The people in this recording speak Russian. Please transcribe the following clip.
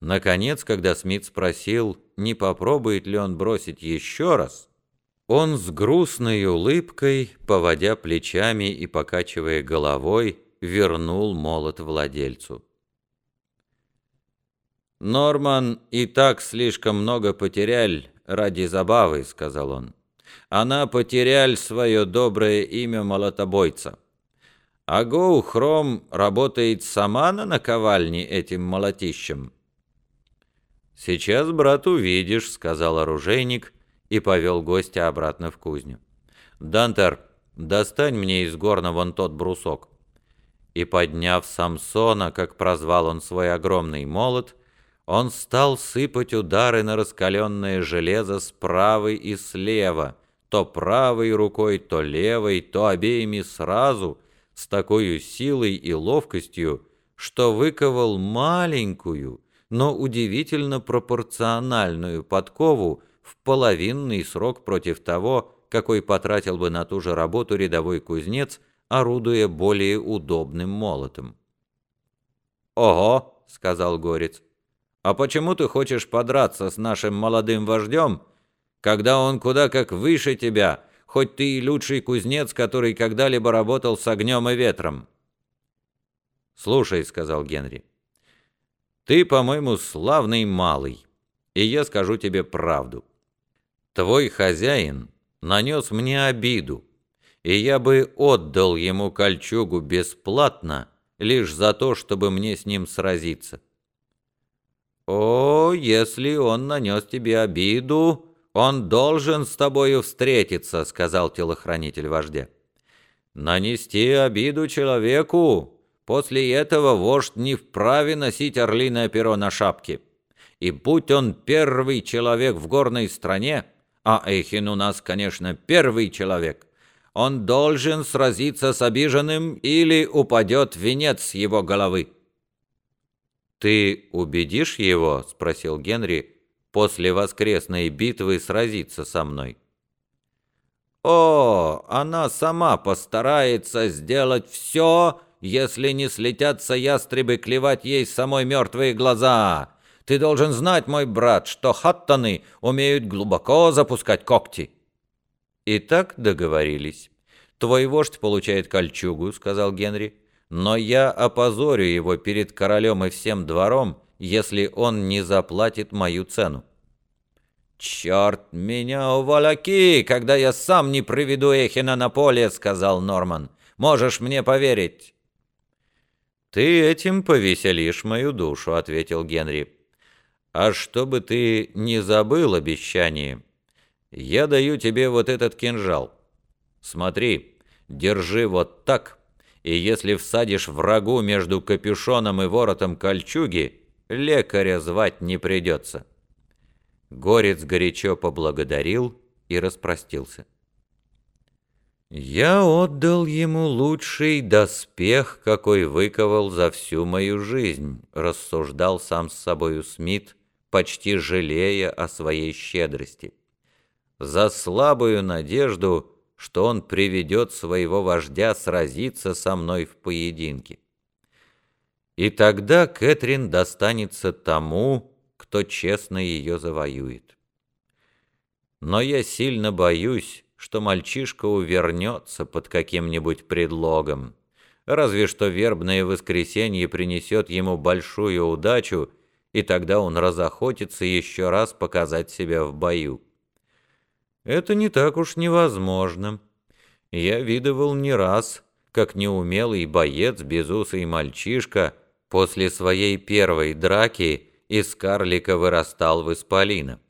Наконец, когда Смит спросил, не попробует ли он бросить еще раз, он с грустной улыбкой, поводя плечами и покачивая головой, вернул молот владельцу. «Норман и так слишком много потерял ради забавы», — сказал он. «Она потерял свое доброе имя молотобойца. А Гоу Хром работает сама на наковальне этим молотищем». «Сейчас, брат, увидишь», — сказал оружейник и повел гостя обратно в кузню. «Дантер, достань мне из горна вон тот брусок». И подняв Самсона, как прозвал он свой огромный молот, он стал сыпать удары на раскаленное железо справа и слева, то правой рукой, то левой, то обеими сразу, с такой силой и ловкостью, что выковал маленькую, но удивительно пропорциональную подкову в половинный срок против того, какой потратил бы на ту же работу рядовой кузнец, орудуя более удобным молотом. «Ого!» — сказал Горец. А почему ты хочешь подраться с нашим молодым вождем, когда он куда как выше тебя, хоть ты и лучший кузнец, который когда-либо работал с огнем и ветром?» «Слушай», — сказал Генри, — «ты, по-моему, славный малый, и я скажу тебе правду. Твой хозяин нанес мне обиду, и я бы отдал ему кольчугу бесплатно, лишь за то, чтобы мне с ним сразиться». «О, если он нанес тебе обиду, он должен с тобою встретиться», — сказал телохранитель вождя. «Нанести обиду человеку, после этого вождь не вправе носить орлиное перо на шапке. И будь он первый человек в горной стране, а Эхин у нас, конечно, первый человек, он должен сразиться с обиженным или упадет венец с его головы». «Ты убедишь его?» — спросил Генри. «После воскресной битвы сразиться со мной». «О, она сама постарается сделать все, если не слетятся ястребы клевать ей самой мертвые глаза. Ты должен знать, мой брат, что хаттаны умеют глубоко запускать когти». «И так договорились. Твой вождь получает кольчугу», — сказал Генри но я опозорю его перед королем и всем двором, если он не заплатит мою цену. «Черт меня уволоки, когда я сам не приведу Эхина на поле», — сказал Норман. «Можешь мне поверить». «Ты этим повеселишь мою душу», — ответил Генри. «А чтобы ты не забыл обещание, я даю тебе вот этот кинжал. Смотри, держи вот так» и если всадишь врагу между капюшоном и воротом кольчуги, лекаря звать не придется». Горец горячо поблагодарил и распростился. «Я отдал ему лучший доспех, какой выковал за всю мою жизнь», рассуждал сам с собою Смит, почти жалея о своей щедрости. «За слабую надежду что он приведет своего вождя сразиться со мной в поединке. И тогда Кэтрин достанется тому, кто честно ее завоюет. Но я сильно боюсь, что мальчишка увернется под каким-нибудь предлогом, разве что вербное воскресенье принесет ему большую удачу, и тогда он разохотится еще раз показать себя в бою. Это не так уж невозможно. Я видывал не раз, как неумелый боец, безусый мальчишка, после своей первой драки из карлика вырастал в исполина.